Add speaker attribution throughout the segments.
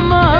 Speaker 1: mama.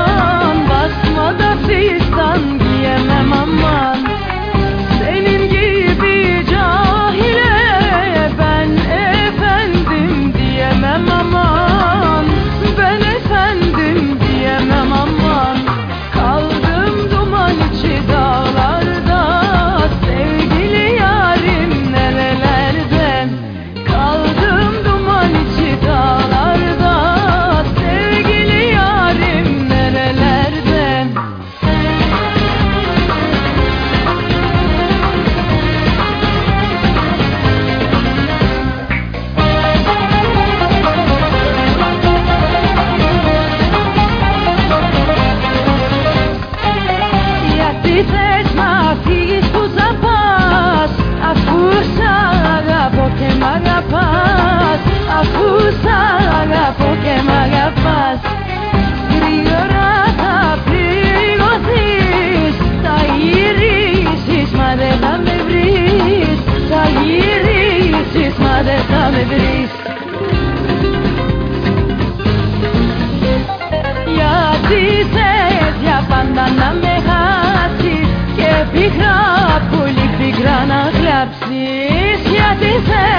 Speaker 1: Με βρεις. Γιατί θες για πάντα να με χάσεις Και πικρά, πολύ πικρά να κλάψεις. Γιατί θες